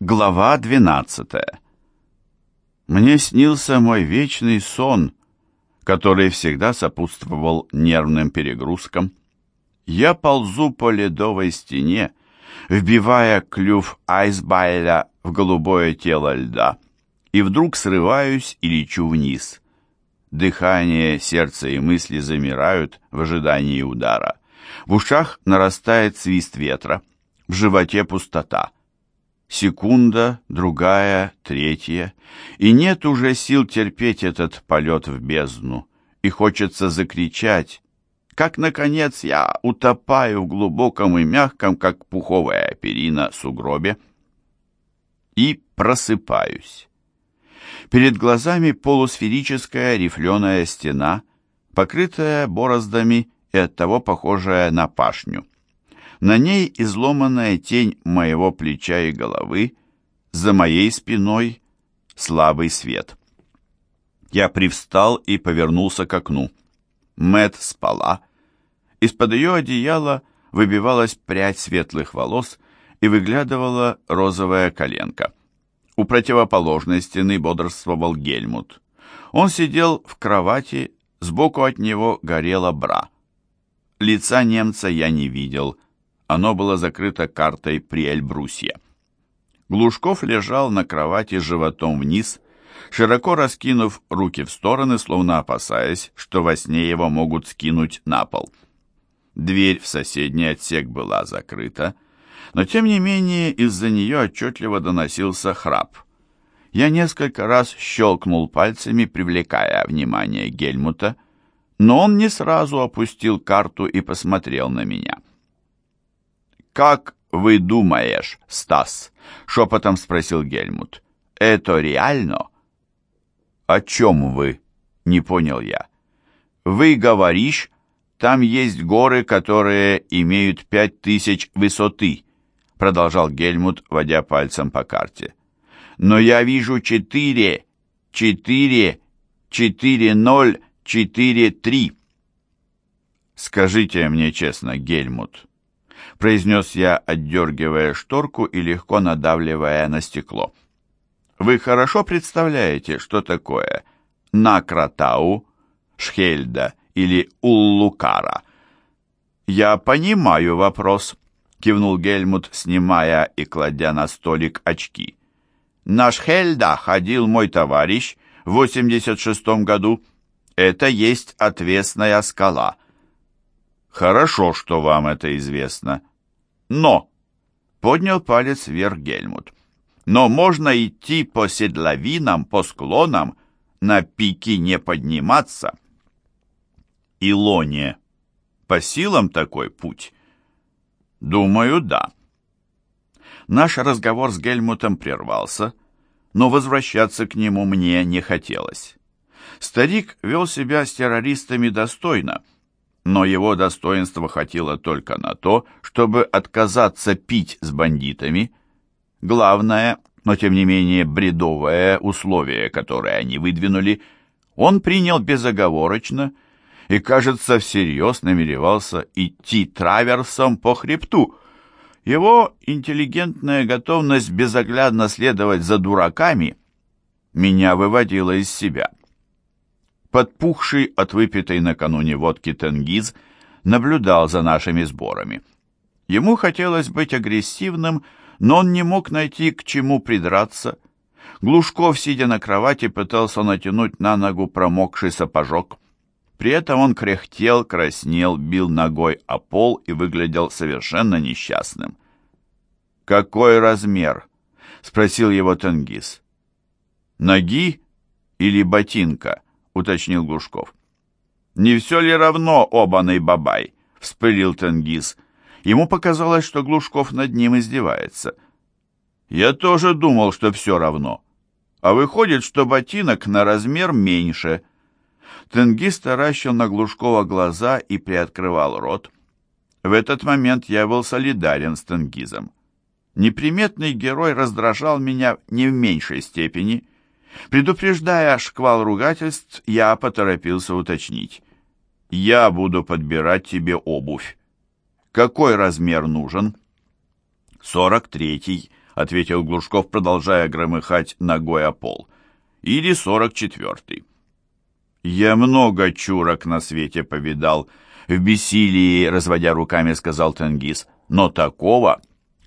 Глава 12 Мне снился мой вечный сон, который всегда сопутствовал нервным перегрузкам. Я ползу по ледовой стене, вбивая клюв айсбайля в голубое тело льда, и вдруг срываюсь и лечу вниз. Дыхание, сердце и мысли замирают в ожидании удара. В ушах нарастает свист ветра, в животе пустота. Секунда, другая, третья, и нет уже сил терпеть этот полет в бездну, и хочется закричать, как, наконец, я утопаю в глубоком и мягком, как пуховая перина, сугробе, и просыпаюсь. Перед глазами полусферическая рифленая стена, покрытая бороздами и оттого похожая на пашню. На ней изломанная тень моего плеча и головы, за моей спиной слабый свет. Я привстал и повернулся к окну. Мэт спала. Из-под ее одеяла выбивалась прядь светлых волос и выглядывала розовая коленка. У противоположной стены бодрствовал Гельмут. Он сидел в кровати, сбоку от него горела бра. Лица немца я не видел, оно было закрыто картой при Эльбрусье. Глушков лежал на кровати животом вниз, широко раскинув руки в стороны, словно опасаясь, что во сне его могут скинуть на пол. Дверь в соседний отсек была закрыта, но тем не менее из-за нее отчетливо доносился храп. Я несколько раз щелкнул пальцами, привлекая внимание Гельмута, но он не сразу опустил карту и посмотрел на меня. «Как вы думаешь, Стас?» — шепотом спросил Гельмут. «Это реально?» «О чем вы?» — не понял я. «Вы говоришь, там есть горы, которые имеют пять тысяч высоты», — продолжал Гельмут, водя пальцем по карте. «Но я вижу четыре, четыре, четыре ноль, четыре три». «Скажите мне честно, Гельмут», произнес я, отдергивая шторку и легко надавливая на стекло. Вы хорошо представляете, что такое Накратау, Шхельда или Уллукара? Я понимаю вопрос, кивнул Гельмут, снимая и кладя на столик очки. На Шхельда ходил мой товарищ в 86 году. Это есть отвесная скала. Хорошо, что вам это известно. Но, поднял палец вверх Гельмут, но можно идти по седловинам, по склонам, на пики не подниматься. Илоне, по силам такой путь? Думаю, да. Наш разговор с Гельмутом прервался, но возвращаться к нему мне не хотелось. Старик вел себя с террористами достойно — но его достоинства хватило только на то, чтобы отказаться пить с бандитами. Главное, но тем не менее бредовое условие, которое они выдвинули, он принял безоговорочно и, кажется, всерьез намеревался идти траверсом по хребту. Его интеллигентная готовность безоглядно следовать за дураками меня выводила из себя. Подпухший от выпитой накануне водки Тенгиз наблюдал за нашими сборами. Ему хотелось быть агрессивным, но он не мог найти к чему придраться. Глушков, сидя на кровати, пытался натянуть на ногу промокший сапожок. При этом он кряхтел, краснел, бил ногой о пол и выглядел совершенно несчастным. «Какой размер?» — спросил его Тенгиз. «Ноги или ботинка?» Уточнил Глушков. «Не все ли равно, обаный бабай?» — вспылил Тенгиз. Ему показалось, что Глушков над ним издевается. «Я тоже думал, что все равно. А выходит, что ботинок на размер меньше». Тенгиз таращил на Глушкова глаза и приоткрывал рот. В этот момент я был солидарен с Тенгизом. Неприметный герой раздражал меня не в меньшей степени — Предупреждая шквал ругательств, я поторопился уточнить. «Я буду подбирать тебе обувь. Какой размер нужен?» «Сорок третий», ответил Глушков, продолжая громыхать ногой о пол. «Или сорок четвертый». «Я много чурок на свете повидал», — в бессилии, разводя руками, сказал Тенгиз. «Но такого...»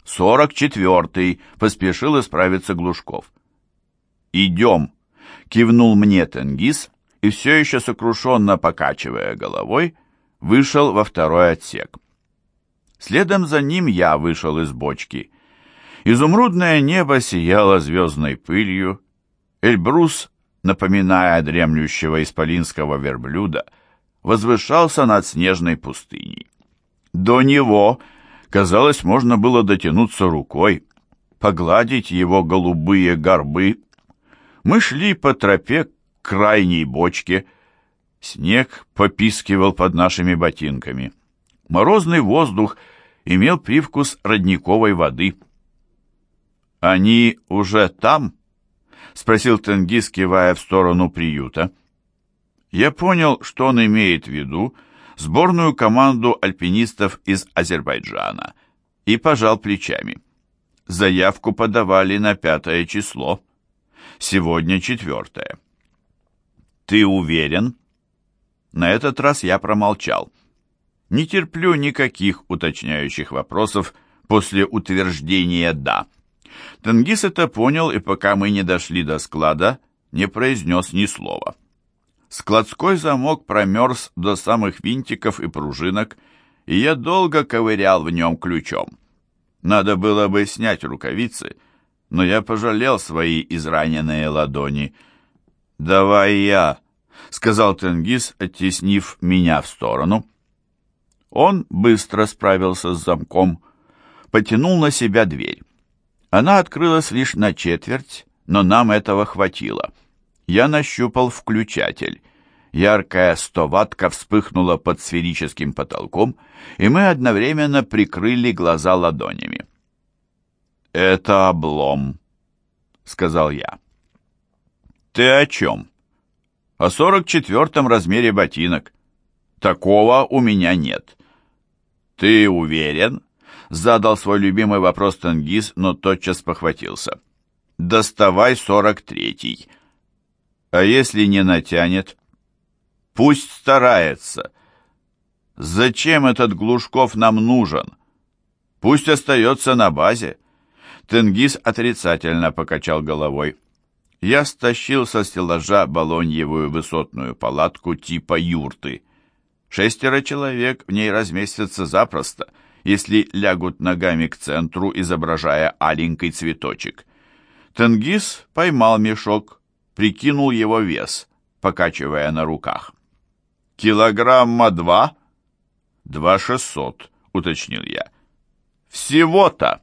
«Сорок четвертый», — поспешил исправиться Глушков. «Идем», — кивнул мне Тенгиз, и все еще сокрушенно покачивая головой, вышел во второй отсек. Следом за ним я вышел из бочки. Изумрудное небо сияло звездной пылью. Эльбрус, напоминая дремлющего исполинского верблюда, возвышался над снежной пустыней. До него, казалось, можно было дотянуться рукой, погладить его голубые горбы. Мы шли по тропе к крайней бочке. Снег попискивал под нашими ботинками. Морозный воздух имел привкус родниковой воды. «Они уже там?» — спросил Тенгиз, кивая в сторону приюта. Я понял, что он имеет в виду сборную команду альпинистов из Азербайджана и пожал плечами. Заявку подавали на пятое число. Сегодня четвертое. «Ты уверен?» На этот раз я промолчал. Не терплю никаких уточняющих вопросов после утверждения «да». Тенгиз это понял, и пока мы не дошли до склада, не произнес ни слова. Складской замок промерз до самых винтиков и пружинок, и я долго ковырял в нем ключом. Надо было бы снять рукавицы, но я пожалел свои израненные ладони. «Давай я», — сказал Тенгиз, оттеснив меня в сторону. Он быстро справился с замком, потянул на себя дверь. Она открылась лишь на четверть, но нам этого хватило. Я нащупал включатель. Яркая стоватка вспыхнула под сферическим потолком, и мы одновременно прикрыли глаза ладонями. «Это облом», — сказал я. «Ты о чем?» «О сорок четвертом размере ботинок. Такого у меня нет». «Ты уверен?» — задал свой любимый вопрос Тенгиз, но тотчас похватился. «Доставай сорок третий». «А если не натянет?» «Пусть старается». «Зачем этот Глушков нам нужен?» «Пусть остается на базе». Тенгиз отрицательно покачал головой. Я стащил со стеллажа балоньевую высотную палатку типа юрты. Шестеро человек в ней разместятся запросто, если лягут ногами к центру, изображая аленький цветочек. Тенгиз поймал мешок, прикинул его вес, покачивая на руках. «Килограмма два?» «Два шестьсот», — уточнил я. «Всего-то!»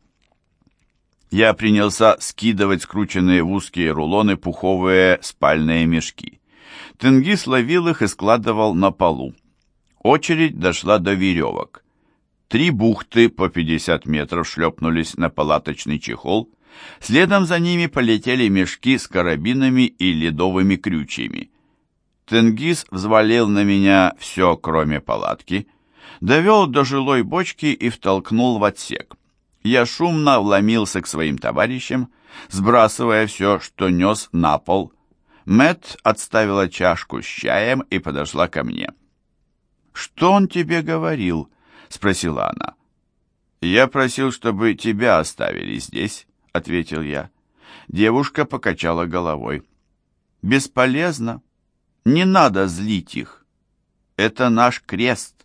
Я принялся скидывать скрученные в узкие рулоны пуховые спальные мешки. Тенгиз ловил их и складывал на полу. Очередь дошла до веревок. Три бухты по 50 метров шлепнулись на палаточный чехол. Следом за ними полетели мешки с карабинами и ледовыми крючьями. Тенгиз взвалил на меня все, кроме палатки, довел до жилой бочки и втолкнул в отсек. Я шумно вломился к своим товарищам, сбрасывая все, что нес на пол. Мэт отставила чашку с чаем и подошла ко мне. «Что он тебе говорил?» — спросила она. «Я просил, чтобы тебя оставили здесь», — ответил я. Девушка покачала головой. «Бесполезно. Не надо злить их. Это наш крест».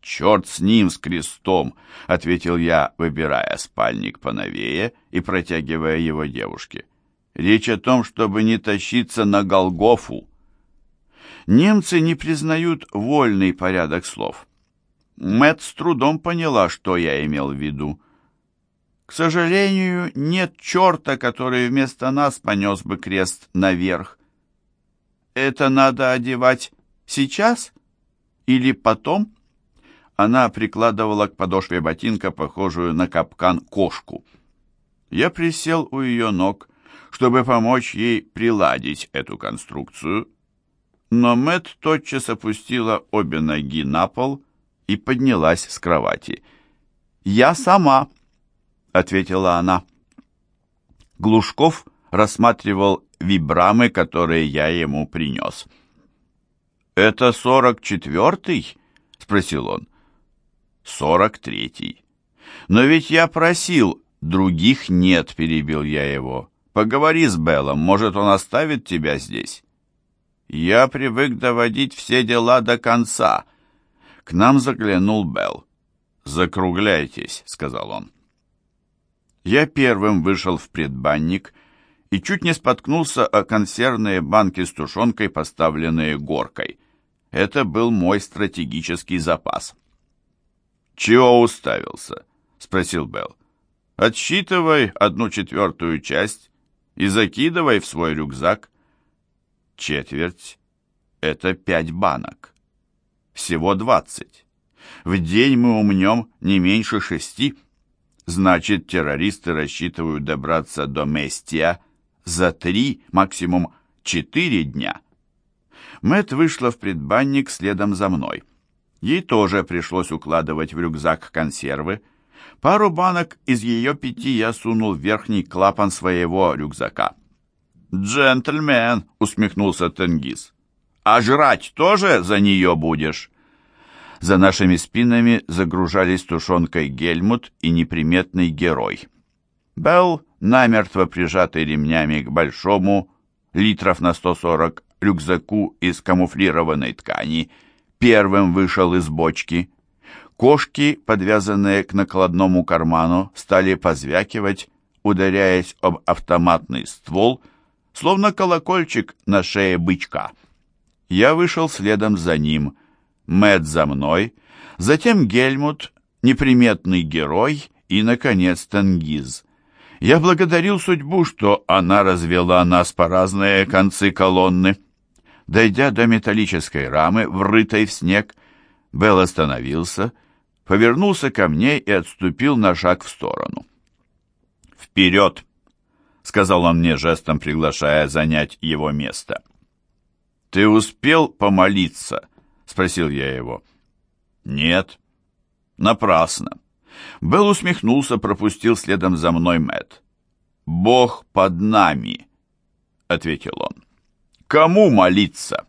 «Черт с ним, с крестом!» — ответил я, выбирая спальник поновее и протягивая его девушке. «Речь о том, чтобы не тащиться на Голгофу». Немцы не признают вольный порядок слов. Мэт с трудом поняла, что я имел в виду. К сожалению, нет черта, который вместо нас понес бы крест наверх. Это надо одевать сейчас или потом? Она прикладывала к подошве ботинка, похожую на капкан, кошку. Я присел у ее ног, чтобы помочь ей приладить эту конструкцию, но Мэт тотчас опустила обе ноги на пол и поднялась с кровати. «Я сама», — ответила она. Глушков рассматривал вибрамы, которые я ему принес. «Это сорок четвертый?» — спросил он. «Сорок третий». «Но ведь я просил, других нет», — перебил я его. «Поговори с Беллом, может, он оставит тебя здесь?» «Я привык доводить все дела до конца». К нам заглянул Белл. «Закругляйтесь», — сказал он. Я первым вышел в предбанник и чуть не споткнулся о консервные банки с тушенкой, поставленные горкой. Это был мой стратегический запас. «Чего уставился?» — спросил Белл. «Отсчитывай одну четвертую часть и закидывай в свой рюкзак». Четверть — это пять банок. Всего двадцать. В день мы умнем не меньше шести — Значит, террористы рассчитывают добраться до Местия за три, максимум четыре дня. Мэт вышла в предбанник следом за мной. Ей тоже пришлось укладывать в рюкзак консервы. Пару банок из ее пяти я сунул в верхний клапан своего рюкзака. «Джентльмен!» — усмехнулся Тенгиз. «А жрать тоже за нее будешь?» За нашими спинами загружались тушенкой Гельмут и неприметный герой. Белл, намертво прижатый ремнями к большому, литров на 140, рюкзаку из камуфлированной ткани, первым вышел из бочки. Кошки, подвязанные к накладному карману, стали позвякивать, ударяясь об автоматный ствол, словно колокольчик на шее бычка. Я вышел следом за ним — Мэт за мной, затем Гельмут, неприметный герой и, наконец, Тенгиз. Я благодарил судьбу, что она развела нас по разные концы колонны. Дойдя до металлической рамы, врытой в снег, Белл остановился, повернулся ко мне и отступил на шаг в сторону. «Вперед!» — сказал он мне жестом, приглашая занять его место. «Ты успел помолиться?» спросил я его. Нет. Напрасно. Белл усмехнулся, пропустил следом за мной Мэт. Бог под нами, ответил он. Кому молиться?